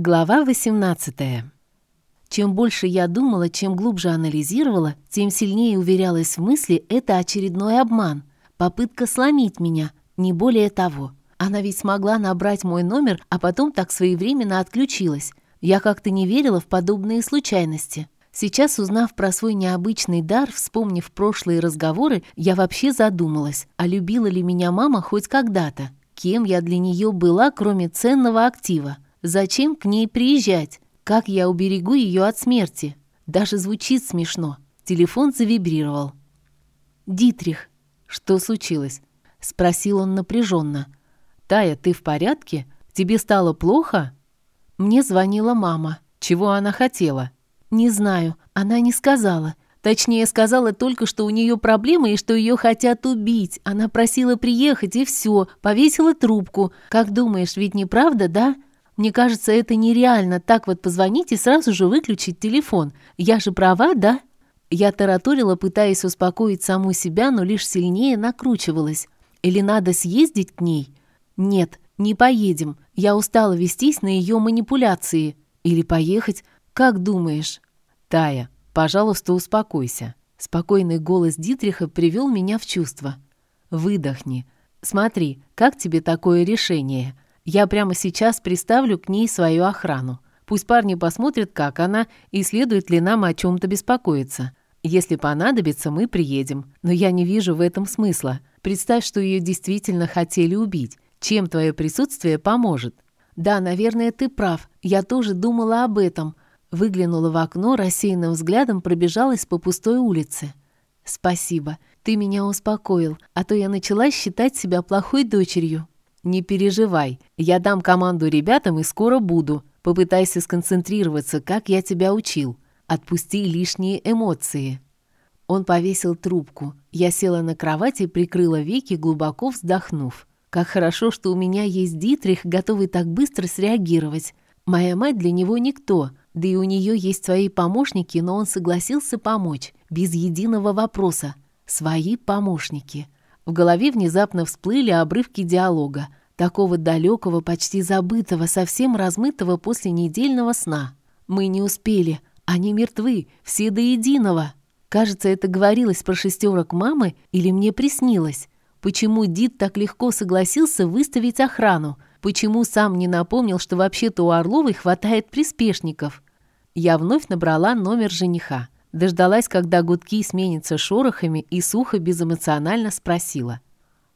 Глава 18. Чем больше я думала, чем глубже анализировала, тем сильнее уверялась в мысли, это очередной обман. Попытка сломить меня, не более того. Она ведь смогла набрать мой номер, а потом так своевременно отключилась. Я как-то не верила в подобные случайности. Сейчас, узнав про свой необычный дар, вспомнив прошлые разговоры, я вообще задумалась, а любила ли меня мама хоть когда-то? Кем я для нее была, кроме ценного актива? Зачем к ней приезжать? Как я уберегу ее от смерти? Даже звучит смешно. Телефон завибрировал. «Дитрих, что случилось?» — спросил он напряженно. «Тая, ты в порядке? Тебе стало плохо?» Мне звонила мама. Чего она хотела? «Не знаю, она не сказала. Точнее, сказала только, что у нее проблемы и что ее хотят убить. Она просила приехать, и все, повесила трубку. Как думаешь, ведь неправда, да?» Мне кажется, это нереально так вот позвонить и сразу же выключить телефон. Я же права, да?» Я тараторила, пытаясь успокоить саму себя, но лишь сильнее накручивалась. «Или надо съездить к ней?» «Нет, не поедем. Я устала вестись на ее манипуляции. Или поехать? Как думаешь?» «Тая, пожалуйста, успокойся». Спокойный голос Дитриха привел меня в чувство. «Выдохни. Смотри, как тебе такое решение?» Я прямо сейчас приставлю к ней свою охрану. Пусть парни посмотрят, как она, и следует ли нам о чем-то беспокоиться. Если понадобится, мы приедем. Но я не вижу в этом смысла. Представь, что ее действительно хотели убить. Чем твое присутствие поможет? Да, наверное, ты прав. Я тоже думала об этом. Выглянула в окно, рассеянным взглядом пробежалась по пустой улице. Спасибо. Ты меня успокоил, а то я начала считать себя плохой дочерью. «Не переживай, я дам команду ребятам и скоро буду. Попытайся сконцентрироваться, как я тебя учил. Отпусти лишние эмоции». Он повесил трубку. Я села на кровати и прикрыла веки, глубоко вздохнув. «Как хорошо, что у меня есть Дитрих, готовый так быстро среагировать. Моя мать для него никто, да и у нее есть свои помощники, но он согласился помочь, без единого вопроса. Свои помощники». В голове внезапно всплыли обрывки диалога такого далекого, почти забытого, совсем размытого после недельного сна. Мы не успели, они мертвы, все до единого. Кажется, это говорилось про шестерок мамы или мне приснилось. Почему Дид так легко согласился выставить охрану? Почему сам не напомнил, что вообще-то у Орловой хватает приспешников? Я вновь набрала номер жениха. Дождалась, когда гудки сменятся шорохами, и сухо безэмоционально спросила.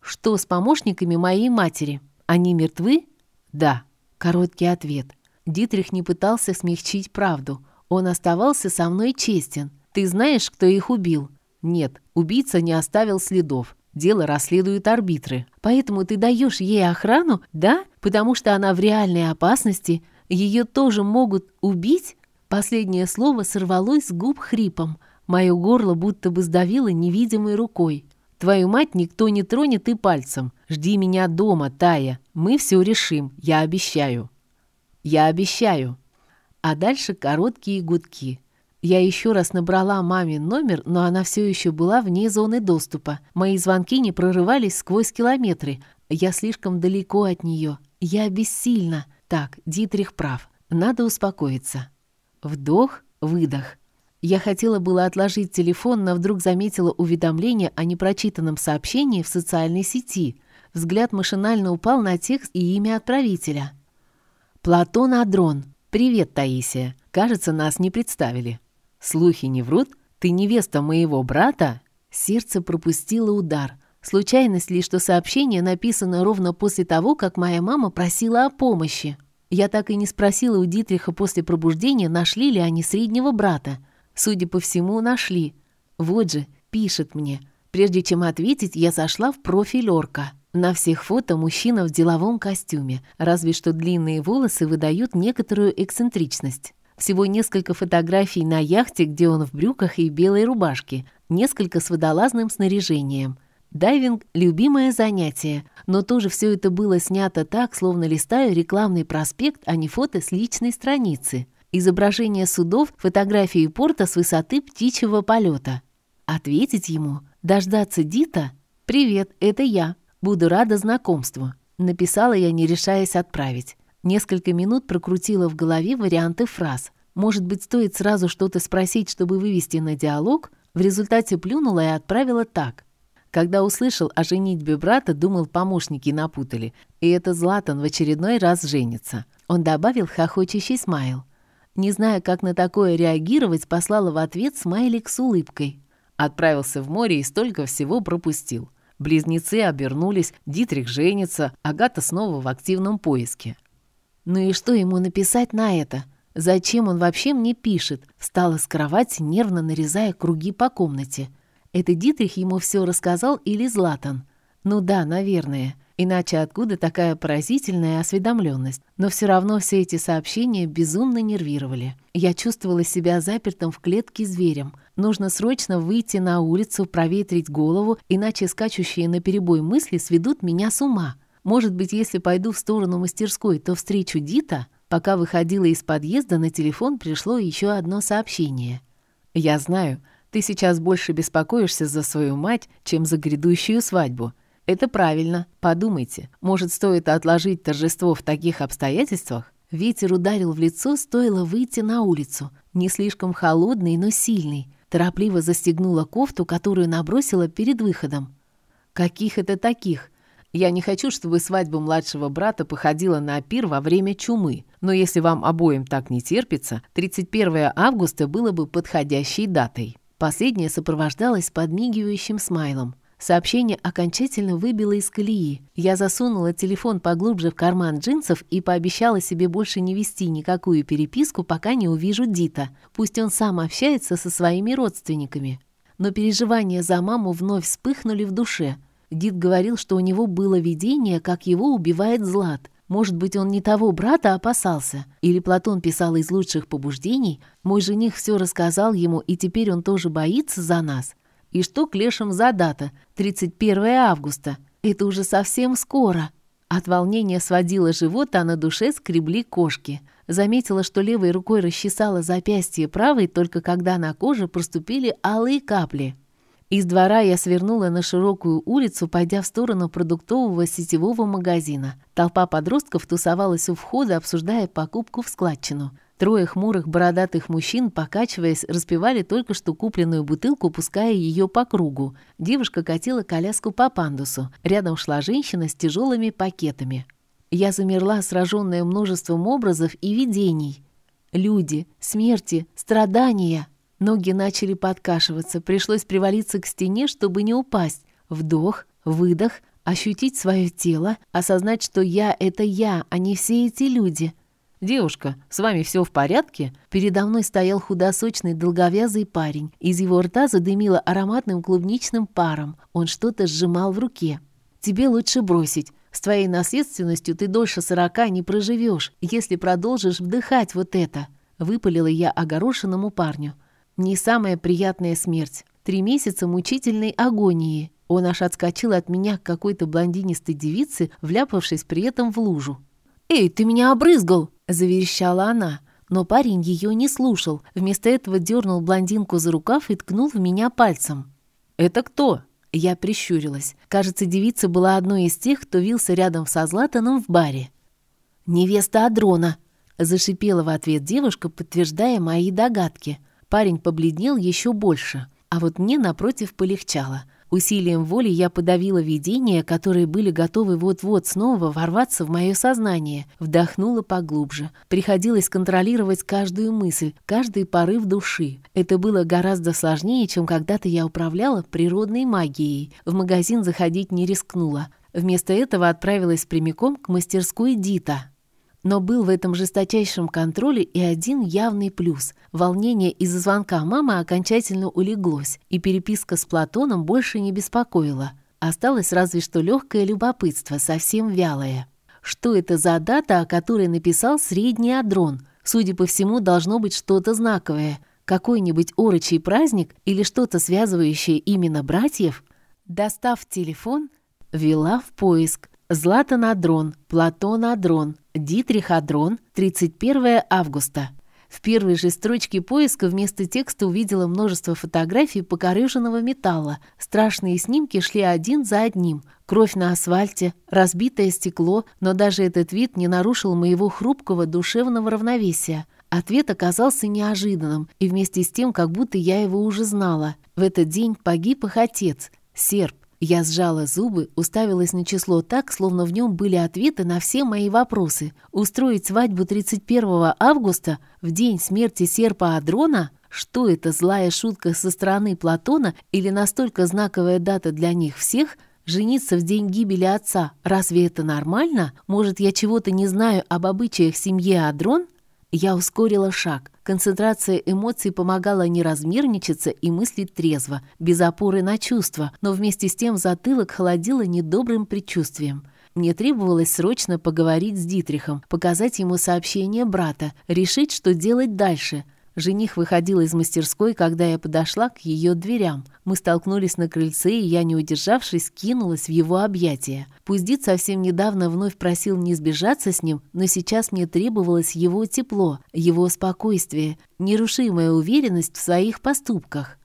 «Что с помощниками моей матери?» «Они мертвы?» «Да». Короткий ответ. Дитрих не пытался смягчить правду. Он оставался со мной честен. «Ты знаешь, кто их убил?» «Нет, убийца не оставил следов. Дело расследуют арбитры. Поэтому ты даешь ей охрану, да? Потому что она в реальной опасности. Ее тоже могут убить?» Последнее слово сорвалось с губ хрипом. Мое горло будто бы сдавило невидимой рукой. Твою мать никто не тронет и пальцем. Жди меня дома, Тая. Мы все решим, я обещаю». «Я обещаю». А дальше короткие гудки. Я еще раз набрала мамин номер, но она все еще была вне зоны доступа. Мои звонки не прорывались сквозь километры. Я слишком далеко от нее. Я бессильна. Так, Дитрих прав. Надо успокоиться. Вдох, выдох. Я хотела было отложить телефон, но вдруг заметила уведомление о непрочитанном сообщении в социальной сети. Взгляд машинально упал на текст и имя отправителя. «Платон Адрон. Привет, Таисия. Кажется, нас не представили. Слухи не врут? Ты невеста моего брата?» Сердце пропустило удар. Случайность ли, что сообщение написано ровно после того, как моя мама просила о помощи? Я так и не спросила у Дитриха после пробуждения, нашли ли они среднего брата. Судя по всему, нашли. Вот же, пишет мне. Прежде чем ответить, я зашла в профиль Орка. На всех фото мужчина в деловом костюме, разве что длинные волосы выдают некоторую эксцентричность. Всего несколько фотографий на яхте, где он в брюках и белой рубашке, несколько с водолазным снаряжением. Дайвинг – любимое занятие, но тоже все это было снято так, словно листаю рекламный проспект, а не фото с личной страницы изображение судов, фотографии порта с высоты птичьего полета. Ответить ему, дождаться Дита «Привет, это я, буду рада знакомству», написала я, не решаясь отправить. Несколько минут прокрутила в голове варианты фраз. Может быть, стоит сразу что-то спросить, чтобы вывести на диалог? В результате плюнула и отправила так. Когда услышал о женитьбе брата, думал, помощники напутали. И это Златан в очередной раз женится. Он добавил хохочущий смайл. Не зная, как на такое реагировать, послала в ответ смайлик с улыбкой. Отправился в море и столько всего пропустил. Близнецы обернулись, Дитрих женится, Агата снова в активном поиске. Ну и что ему написать на это? Зачем он вообще мне пишет? Встала с кровати, нервно нарезая круги по комнате. Это Дитрих ему все рассказал или Златан? Ну да, наверное. Иначе откуда такая поразительная осведомленность? Но все равно все эти сообщения безумно нервировали. Я чувствовала себя запертым в клетке зверем. Нужно срочно выйти на улицу, проветрить голову, иначе скачущие на перебой мысли сведут меня с ума. Может быть, если пойду в сторону мастерской, то встречу Дита? Пока выходила из подъезда, на телефон пришло еще одно сообщение. «Я знаю, ты сейчас больше беспокоишься за свою мать, чем за грядущую свадьбу. Это правильно. Подумайте, может, стоит отложить торжество в таких обстоятельствах? Ветер ударил в лицо, стоило выйти на улицу. Не слишком холодный, но сильный. Торопливо застегнула кофту, которую набросила перед выходом. «Каких это таких? Я не хочу, чтобы свадьба младшего брата походила на пир во время чумы, но если вам обоим так не терпится, 31 августа было бы подходящей датой». Последнее сопровождалось подмигивающим смайлом. Сообщение окончательно выбило из колеи. Я засунула телефон поглубже в карман джинсов и пообещала себе больше не вести никакую переписку, пока не увижу Дита. Пусть он сам общается со своими родственниками. Но переживания за маму вновь вспыхнули в душе – Дид говорил, что у него было видение, как его убивает Злат. Может быть, он не того брата опасался? Или Платон писал из лучших побуждений? Мой жених все рассказал ему, и теперь он тоже боится за нас? И что клешем за дата? 31 августа. Это уже совсем скоро. От волнения сводила живот, а на душе скребли кошки. Заметила, что левой рукой расчесала запястье правой, только когда на коже проступили алые капли. Из двора я свернула на широкую улицу, пойдя в сторону продуктового сетевого магазина. Толпа подростков тусовалась у входа, обсуждая покупку в складчину. Трое хмурых бородатых мужчин, покачиваясь, распивали только что купленную бутылку, пуская ее по кругу. Девушка катила коляску по пандусу. Рядом шла женщина с тяжелыми пакетами. Я замерла, сраженная множеством образов и видений. Люди, смерти, страдания — Ноги начали подкашиваться, пришлось привалиться к стене, чтобы не упасть. Вдох, выдох, ощутить свое тело, осознать, что я — это я, а не все эти люди. «Девушка, с вами все в порядке?» Передо мной стоял худосочный долговязый парень. Из его рта задымило ароматным клубничным паром. Он что-то сжимал в руке. «Тебе лучше бросить. С твоей наследственностью ты дольше сорока не проживешь, если продолжишь вдыхать вот это», — выпалила я огорошенному парню. Не самая приятная смерть. Три месяца мучительной агонии. Он аж отскочил от меня к какой-то блондинистой девице, вляпавшись при этом в лужу. «Эй, ты меня обрызгал!» – заверещала она. Но парень ее не слушал. Вместо этого дернул блондинку за рукав и ткнул в меня пальцем. «Это кто?» Я прищурилась. Кажется, девица была одной из тех, кто вился рядом со Златаном в баре. «Невеста Адрона!» – зашипела в ответ девушка, подтверждая мои догадки – Парень побледнел еще больше, а вот мне, напротив, полегчало. Усилием воли я подавила видения, которые были готовы вот-вот снова ворваться в мое сознание. Вдохнула поглубже. Приходилось контролировать каждую мысль, каждый порыв души. Это было гораздо сложнее, чем когда-то я управляла природной магией. В магазин заходить не рискнула. Вместо этого отправилась прямиком к мастерской Дита. Но был в этом жесточайшем контроле и один явный плюс. Волнение из-за звонка мамы окончательно улеглось, и переписка с Платоном больше не беспокоила. Осталось разве что легкое любопытство, совсем вялое. Что это за дата, о которой написал средний адрон? Судя по всему, должно быть что-то знаковое. Какой-нибудь орочий праздник или что-то связывающее именно братьев? Достав телефон, вела в поиск. Златан Адрон, Платон Адрон, Дитрих Адрон, 31 августа. В первой же строчке поиска вместо текста увидела множество фотографий покореженного металла. Страшные снимки шли один за одним. Кровь на асфальте, разбитое стекло, но даже этот вид не нарушил моего хрупкого душевного равновесия. Ответ оказался неожиданным, и вместе с тем, как будто я его уже знала. В этот день погиб их отец, серб. Я сжала зубы, уставилась на число так, словно в нем были ответы на все мои вопросы. Устроить свадьбу 31 августа, в день смерти серпа Адрона? Что это, злая шутка со стороны Платона или настолько знаковая дата для них всех? Жениться в день гибели отца, разве это нормально? Может, я чего-то не знаю об обычаях семьи Адрон? Я ускорила шаг. Концентрация эмоций помогала не размерничаться и мыслить трезво, без опоры на чувства, но вместе с тем затылок холодило недобрым предчувствием. Мне требовалось срочно поговорить с Дитрихом, показать ему сообщение брата, решить, что делать дальше — Жених выходил из мастерской, когда я подошла к ее дверям. Мы столкнулись на крыльце, и я, не удержавшись, кинулась в его объятия. Пусть совсем недавно вновь просил не сбежаться с ним, но сейчас мне требовалось его тепло, его спокойствие, нерушимая уверенность в своих поступках.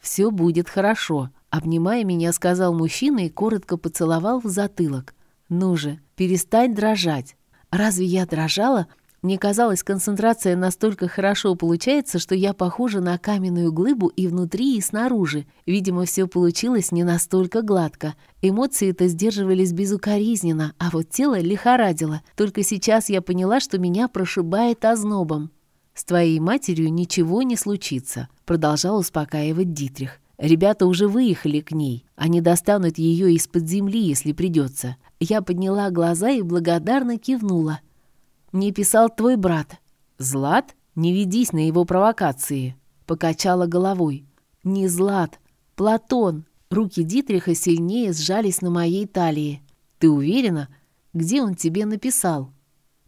«Все будет хорошо», — обнимая меня, сказал мужчина и коротко поцеловал в затылок. «Ну же, перестань дрожать». Разве я дрожала? Мне казалось, концентрация настолько хорошо получается, что я похожа на каменную глыбу и внутри, и снаружи. Видимо, все получилось не настолько гладко. Эмоции-то сдерживались безукоризненно, а вот тело лихорадило. Только сейчас я поняла, что меня прошибает ознобом. «С твоей матерью ничего не случится», — продолжал успокаивать Дитрих. «Ребята уже выехали к ней. Они достанут ее из-под земли, если придется». Я подняла глаза и благодарно кивнула. Мне писал твой брат. Злат? Не ведись на его провокации. Покачала головой. Не Злат. Платон. Руки Дитриха сильнее сжались на моей талии. Ты уверена? Где он тебе написал?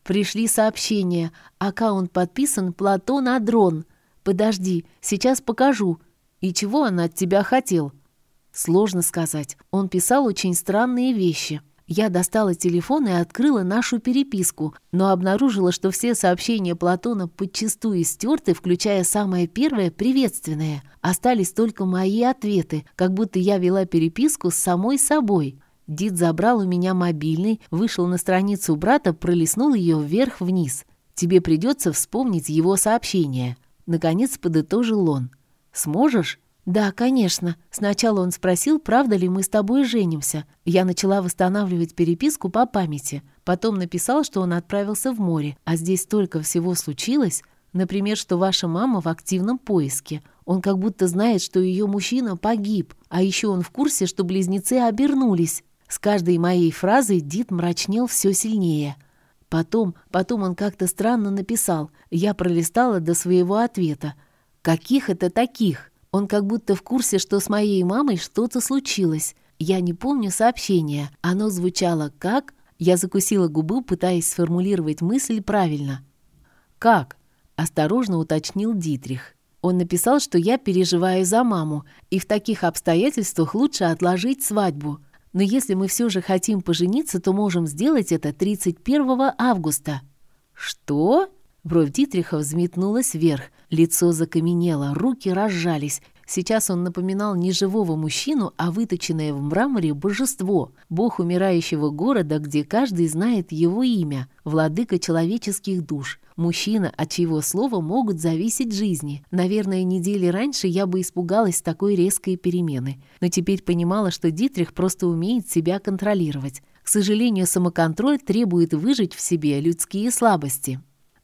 Пришли сообщения. Аккаунт подписан Платон Адрон. Подожди, сейчас покажу. И чего он от тебя хотел? Сложно сказать. Он писал очень странные вещи. Я достала телефон и открыла нашу переписку, но обнаружила, что все сообщения Платона подчистую стерты, включая самое первое приветственное. Остались только мои ответы, как будто я вела переписку с самой собой. Дид забрал у меня мобильный, вышел на страницу брата, пролистнул ее вверх-вниз. «Тебе придется вспомнить его сообщение». Наконец подытожил он. «Сможешь?» «Да, конечно. Сначала он спросил, правда ли мы с тобой женимся. Я начала восстанавливать переписку по памяти. Потом написал, что он отправился в море, а здесь столько всего случилось. Например, что ваша мама в активном поиске. Он как будто знает, что ее мужчина погиб, а еще он в курсе, что близнецы обернулись. С каждой моей фразой Дид мрачнел все сильнее. Потом, потом он как-то странно написал. Я пролистала до своего ответа. «Каких это таких?» Он как будто в курсе, что с моей мамой что-то случилось. Я не помню сообщения. Оно звучало как... Я закусила губу, пытаясь сформулировать мысль правильно. «Как?» — осторожно уточнил Дитрих. Он написал, что я переживаю за маму, и в таких обстоятельствах лучше отложить свадьбу. Но если мы все же хотим пожениться, то можем сделать это 31 августа». «Что?» Бровь Дитриха взметнулась вверх, лицо закаменело, руки разжались. Сейчас он напоминал не живого мужчину, а выточенное в мраморе божество, бог умирающего города, где каждый знает его имя, владыка человеческих душ, мужчина, от чьего слова могут зависеть жизни. Наверное, недели раньше я бы испугалась такой резкой перемены, но теперь понимала, что Дитрих просто умеет себя контролировать. К сожалению, самоконтроль требует выжить в себе людские слабости.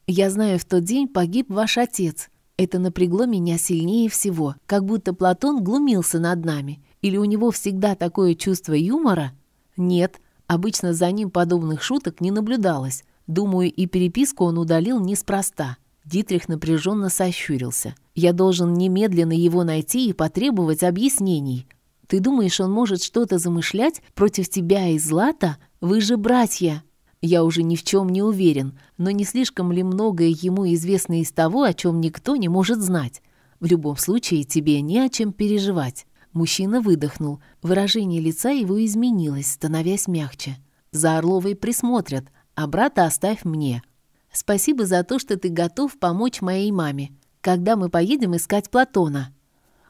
Я знаю, в тот день погиб ваш отец. Это напрягло меня сильнее всего, как будто Платон глумился над нами. Или у него всегда такое чувство юмора? Нет, обычно за ним подобных шуток не наблюдалось. Думаю, и переписку он удалил неспроста. Дитрих напряженно сощурился. «Я должен немедленно его найти и потребовать объяснений. Ты думаешь, он может что-то замышлять против тебя и Злата? Вы же братья!» Я уже ни в чем не уверен, но не слишком ли многое ему известно из того, о чем никто не может знать. В любом случае, тебе не о чем переживать. Мужчина выдохнул. Выражение лица его изменилось, становясь мягче. За Орловой присмотрят, а брата оставь мне. Спасибо за то, что ты готов помочь моей маме. Когда мы поедем искать Платона?»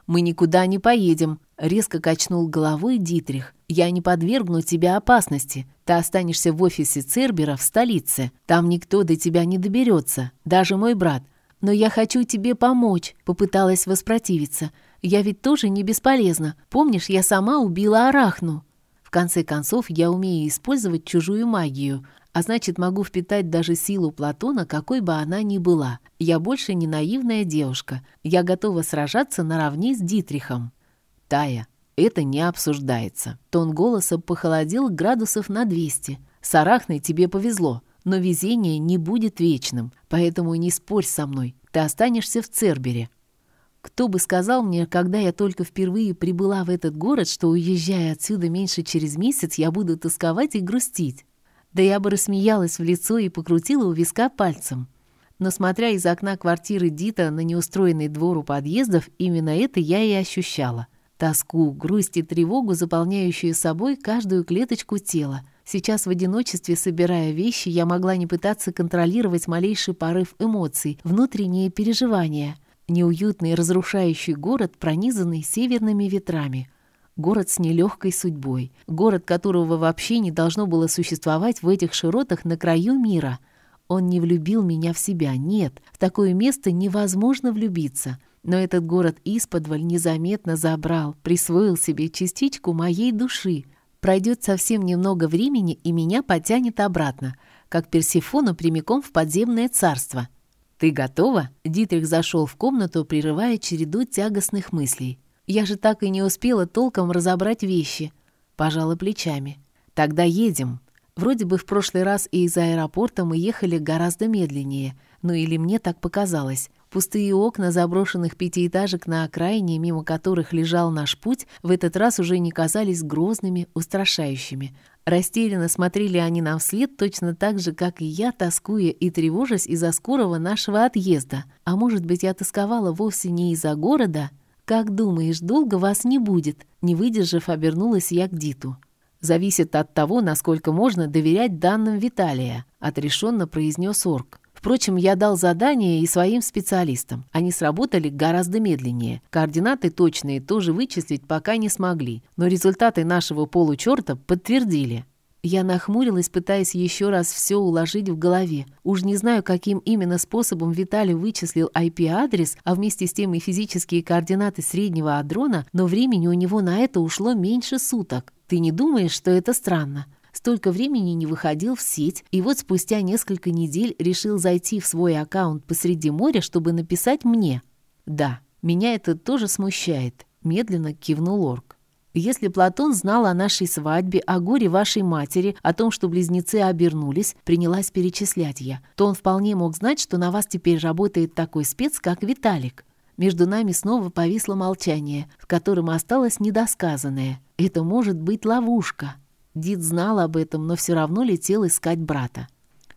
«Мы никуда не поедем», — резко качнул головой Дитрих. «Я не подвергну тебя опасности. Ты останешься в офисе Цербера в столице. Там никто до тебя не доберется, даже мой брат. Но я хочу тебе помочь», — попыталась воспротивиться. «Я ведь тоже не бесполезна. Помнишь, я сама убила Арахну?» В конце концов, я умею использовать чужую магию, а значит, могу впитать даже силу Платона, какой бы она ни была. Я больше не наивная девушка. Я готова сражаться наравне с Дитрихом. Тая, это не обсуждается. Тон голоса похолодел градусов на 200. С Арахной тебе повезло, но везение не будет вечным, поэтому не спорь со мной. Ты останешься в Цербере. Кто бы сказал мне, когда я только впервые прибыла в этот город, что, уезжая отсюда меньше через месяц, я буду тосковать и грустить? Да я бы рассмеялась в лицо и покрутила у виска пальцем. Но смотря из окна квартиры Дита на неустроенный двор у подъездов, именно это я и ощущала. Тоску, грусть и тревогу, заполняющую собой каждую клеточку тела. Сейчас в одиночестве, собирая вещи, я могла не пытаться контролировать малейший порыв эмоций, внутренние переживания. Неуютный разрушающий город, пронизанный северными ветрами. Город с нелегкой судьбой. Город, которого вообще не должно было существовать в этих широтах на краю мира. Он не влюбил меня в себя. Нет, в такое место невозможно влюбиться. Но этот город исподволь незаметно забрал, присвоил себе частичку моей души. Пройдет совсем немного времени, и меня потянет обратно, как Персифону прямиком в подземное царство. «Ты готова?» Дитрих зашел в комнату, прерывая череду тягостных мыслей. Я же так и не успела толком разобрать вещи. Пожала плечами. Тогда едем. Вроде бы в прошлый раз и из аэропорта мы ехали гораздо медленнее. Ну или мне так показалось. Пустые окна заброшенных пятиэтажек на окраине, мимо которых лежал наш путь, в этот раз уже не казались грозными, устрашающими. Растерянно смотрели они нам вслед точно так же, как и я, тоскуя и тревожась из-за скорого нашего отъезда. А может быть, я тосковала вовсе не из-за города, «Как думаешь, долго вас не будет?» Не выдержав, обернулась я к Диту. «Зависит от того, насколько можно доверять данным Виталия», отрешенно произнес Орк. Впрочем, я дал задание и своим специалистам. Они сработали гораздо медленнее. Координаты точные тоже вычислить пока не смогли, но результаты нашего получерта подтвердили. Я нахмурилась, пытаясь еще раз все уложить в голове. Уж не знаю, каким именно способом Виталий вычислил IP-адрес, а вместе с тем и физические координаты среднего адрона, но времени у него на это ушло меньше суток. Ты не думаешь, что это странно? Столько времени не выходил в сеть, и вот спустя несколько недель решил зайти в свой аккаунт посреди моря, чтобы написать мне. Да, меня это тоже смущает, медленно кивнул Орк. Если Платон знал о нашей свадьбе, о горе вашей матери, о том, что близнецы обернулись, принялась перечислять я, то он вполне мог знать, что на вас теперь работает такой спец, как Виталик. Между нами снова повисло молчание, в котором осталось недосказанное. Это может быть ловушка. Дид знал об этом, но все равно летел искать брата.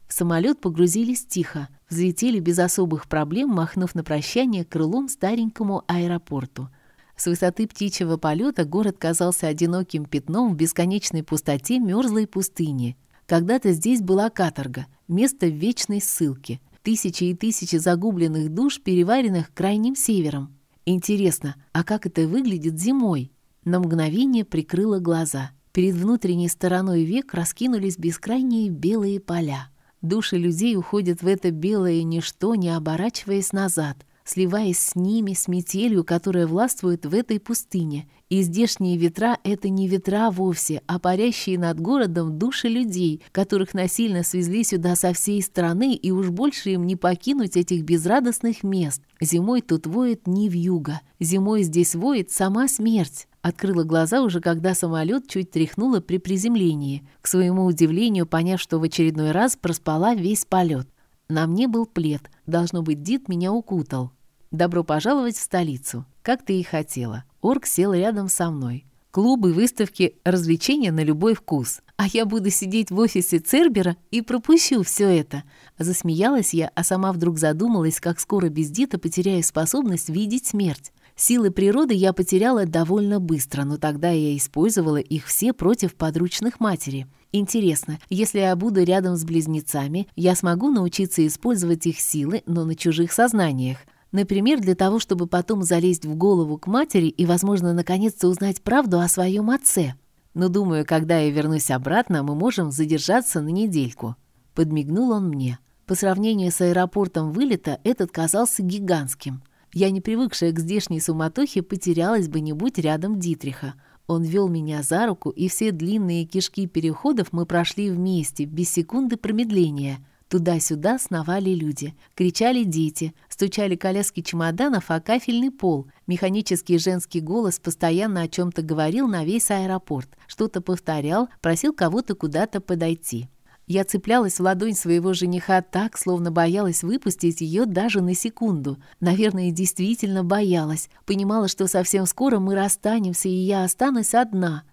В самолет погрузились тихо, взлетели без особых проблем, махнув на прощание крылом старенькому аэропорту. С высоты птичьего полета город казался одиноким пятном в бесконечной пустоте мерзлой пустыни. Когда-то здесь была каторга, место вечной ссылки, тысячи и тысячи загубленных душ, переваренных крайним севером. Интересно, а как это выглядит зимой? На мгновение прикрыла глаза. Перед внутренней стороной век раскинулись бескрайние белые поля. Души людей уходят в это белое ничто, не оборачиваясь назад — сливаясь с ними, с метелью, которая властвует в этой пустыне. И здешние ветра — это не ветра вовсе, а парящие над городом души людей, которых насильно свезли сюда со всей страны, и уж больше им не покинуть этих безрадостных мест. Зимой тут воет не вьюга, зимой здесь воет сама смерть. Открыла глаза уже, когда самолет чуть тряхнуло при приземлении, к своему удивлению поняв, что в очередной раз проспала весь полет. На мне был плед, должно быть, Дид меня укутал. «Добро пожаловать в столицу. Как ты и хотела». Орк сел рядом со мной. Клубы, выставки, развлечения на любой вкус. А я буду сидеть в офисе Цербера и пропущу все это. Засмеялась я, а сама вдруг задумалась, как скоро без Дита потеряю способность видеть смерть. Силы природы я потеряла довольно быстро, но тогда я использовала их все против подручных матери. Интересно, если я буду рядом с близнецами, я смогу научиться использовать их силы, но на чужих сознаниях. Например, для того, чтобы потом залезть в голову к матери и, возможно, наконец-то узнать правду о своем отце. Но думаю, когда я вернусь обратно, мы можем задержаться на недельку. Подмигнул он мне. По сравнению с аэропортом вылета, этот казался гигантским. Я, не привыкшая к здешней суматохе, потерялась бы не будь рядом Дитриха. Он вел меня за руку, и все длинные кишки переходов мы прошли вместе, без секунды промедления. Туда-сюда сновали люди, кричали дети, стучали коляски чемоданов о кафельный пол. Механический женский голос постоянно о чем-то говорил на весь аэропорт, что-то повторял, просил кого-то куда-то подойти. Я цеплялась в ладонь своего жениха так, словно боялась выпустить ее даже на секунду. Наверное, действительно боялась. Понимала, что совсем скоро мы расстанемся, и я останусь одна.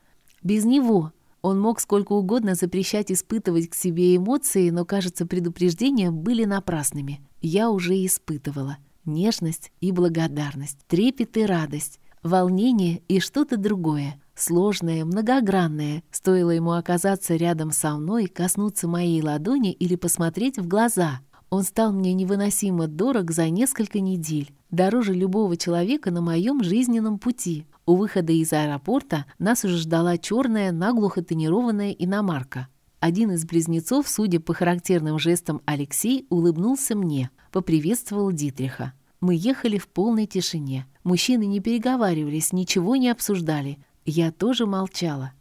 Без него. Он мог сколько угодно запрещать испытывать к себе эмоции, но, кажется, предупреждения были напрасными. Я уже испытывала. Нежность и благодарность, трепет и радость, волнение и что-то другое сложное, многогранное. Стоило ему оказаться рядом со мной, коснуться моей ладони или посмотреть в глаза. Он стал мне невыносимо дорог за несколько недель, дороже любого человека на моем жизненном пути. У выхода из аэропорта нас уже ждала черная, наглухо тонированная иномарка. Один из близнецов, судя по характерным жестам Алексей, улыбнулся мне, поприветствовал Дитриха. Мы ехали в полной тишине. Мужчины не переговаривались, ничего не обсуждали. Я тоже молчала.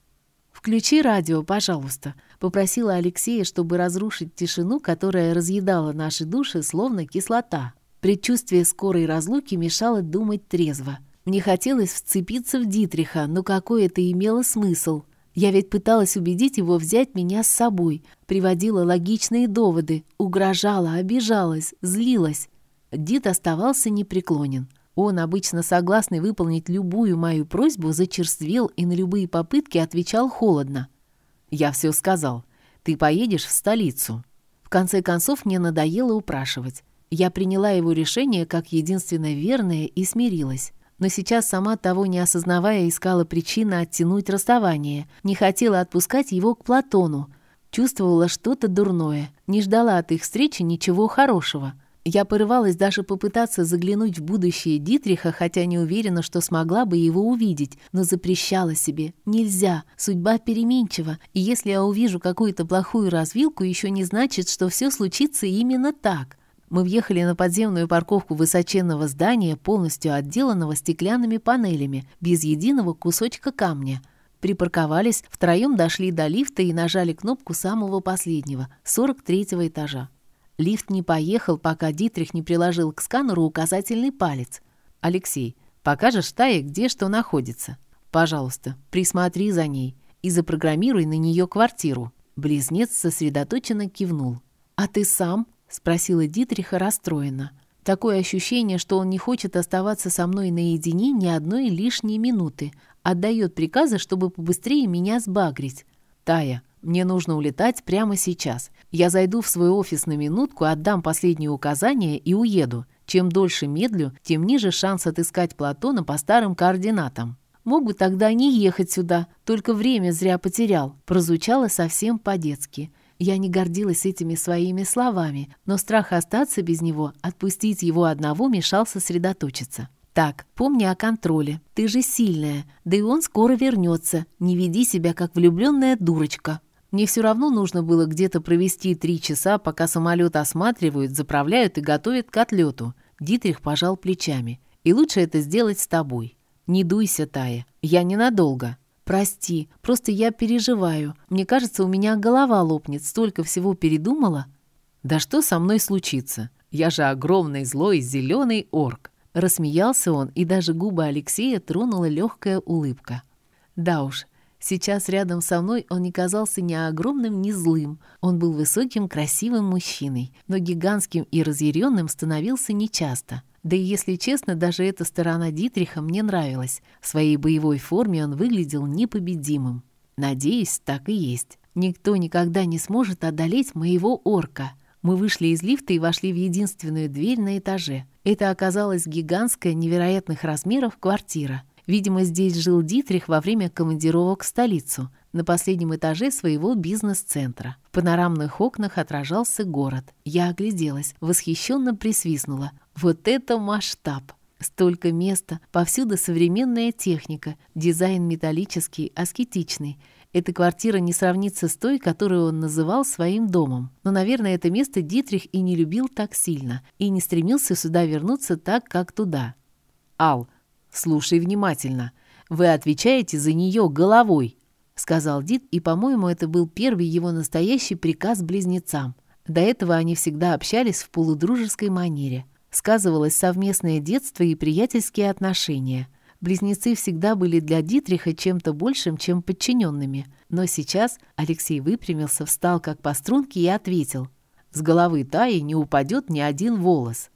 «Включи радио, пожалуйста», — попросила Алексея, чтобы разрушить тишину, которая разъедала наши души, словно кислота. Предчувствие скорой разлуки мешало думать трезво. Мне хотелось вцепиться в Дитриха, но какой это имело смысл? Я ведь пыталась убедить его взять меня с собой, приводила логичные доводы, угрожала, обижалась, злилась. Дит оставался непреклонен. Он, обычно согласный выполнить любую мою просьбу, зачерствел и на любые попытки отвечал холодно. «Я все сказал. Ты поедешь в столицу». В конце концов, мне надоело упрашивать. Я приняла его решение как единственно верное и смирилась. Но сейчас, сама того не осознавая, искала причины оттянуть расставание. Не хотела отпускать его к Платону. Чувствовала что-то дурное. Не ждала от их встречи ничего хорошего. Я порывалась даже попытаться заглянуть в будущее Дитриха, хотя не уверена, что смогла бы его увидеть, но запрещала себе. Нельзя, судьба переменчива, и если я увижу какую-то плохую развилку, еще не значит, что все случится именно так. Мы въехали на подземную парковку высоченного здания, полностью отделанного стеклянными панелями, без единого кусочка камня. Припарковались, втроем дошли до лифта и нажали кнопку самого последнего, 43 этажа. Лифт не поехал, пока Дитрих не приложил к сканеру указательный палец. «Алексей, покажешь Тае, где что находится? Пожалуйста, присмотри за ней и запрограммируй на нее квартиру». Близнец сосредоточенно кивнул. «А ты сам?» — спросила Дитриха расстроенно. Такое ощущение, что он не хочет оставаться со мной наедине ни одной лишней минуты. Отдает приказы, чтобы побыстрее меня сбагрить. «Тая, мне нужно улетать прямо сейчас. Я зайду в свой офис на минутку, отдам последние указания и уеду. Чем дольше медлю, тем ниже шанс отыскать Платона по старым координатам. Мог бы тогда не ехать сюда, только время зря потерял. Прозвучало совсем по-детски. Я не гордилась этими своими словами, но страх остаться без него, отпустить его одного мешал сосредоточиться. «Так, помни о контроле. Ты же сильная, да и он скоро вернется. Не веди себя, как влюбленная дурочка». Мне все равно нужно было где-то провести три часа, пока самолет осматривают, заправляют и готовят к отлету. Дитрих пожал плечами. И лучше это сделать с тобой. Не дуйся, Тая. Я ненадолго. Прости, просто я переживаю. Мне кажется, у меня голова лопнет. Столько всего передумала. Да что со мной случится? Я же огромный злой зеленый орк. Рассмеялся он, и даже губы Алексея тронула легкая улыбка. Да уж, Сейчас рядом со мной он не казался ни огромным, ни злым. Он был высоким, красивым мужчиной, но гигантским и разъяренным становился нечасто. Да и, если честно, даже эта сторона Дитриха мне нравилась. В своей боевой форме он выглядел непобедимым. Надеюсь, так и есть. Никто никогда не сможет одолеть моего орка. Мы вышли из лифта и вошли в единственную дверь на этаже. Это оказалась гигантская, невероятных размеров квартира. Видимо, здесь жил Дитрих во время командировок в столицу. на последнем этаже своего бизнес-центра. В панорамных окнах отражался город. Я огляделась, восхищенно присвистнула. Вот это масштаб! Столько места, повсюду современная техника, дизайн металлический, аскетичный. Эта квартира не сравнится с той, которую он называл своим домом. Но, наверное, это место Дитрих и не любил так сильно, и не стремился сюда вернуться так, как туда. «Ал, слушай внимательно. Вы отвечаете за нее головой», — сказал Дит, и, по-моему, это был первый его настоящий приказ близнецам. До этого они всегда общались в полудружеской манере. Сказывалось совместное детство и приятельские отношения. Близнецы всегда были для Дитриха чем-то большим, чем подчиненными. Но сейчас Алексей выпрямился, встал как по струнке и ответил. «С головы Таи не упадет ни один волос».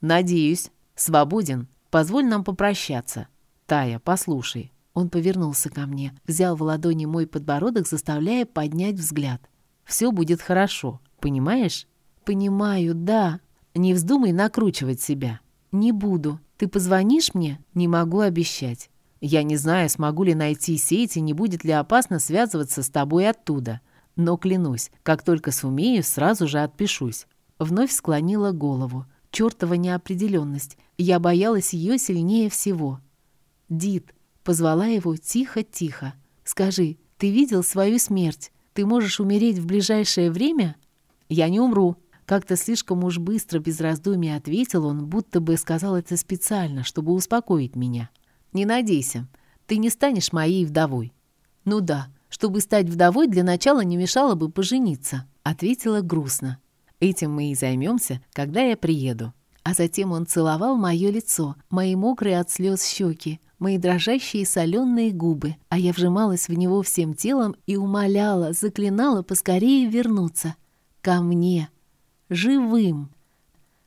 «Надеюсь. Свободен. Позволь нам попрощаться. Тая, послушай». Он повернулся ко мне, взял в ладони мой подбородок, заставляя поднять взгляд. «Все будет хорошо, понимаешь?» «Понимаю, да», не вздумай накручивать себя. Не буду. Ты позвонишь мне? Не могу обещать. Я не знаю, смогу ли найти сеть и не будет ли опасно связываться с тобой оттуда. Но клянусь, как только сумею, сразу же отпишусь. Вновь склонила голову. Чёртова неопределенность. Я боялась ее сильнее всего. «Дид», — позвала его тихо-тихо. «Скажи, ты видел свою смерть? Ты можешь умереть в ближайшее время?» «Я не умру», как-то слишком уж быстро, без раздумий ответил он, будто бы сказал это специально, чтобы успокоить меня. «Не надейся, ты не станешь моей вдовой». «Ну да, чтобы стать вдовой, для начала не мешало бы пожениться», — ответила грустно. «Этим мы и займемся, когда я приеду». А затем он целовал мое лицо, мои мокрые от слез щеки, мои дрожащие соленые губы, а я вжималась в него всем телом и умоляла, заклинала поскорее вернуться. Ко мне, живым.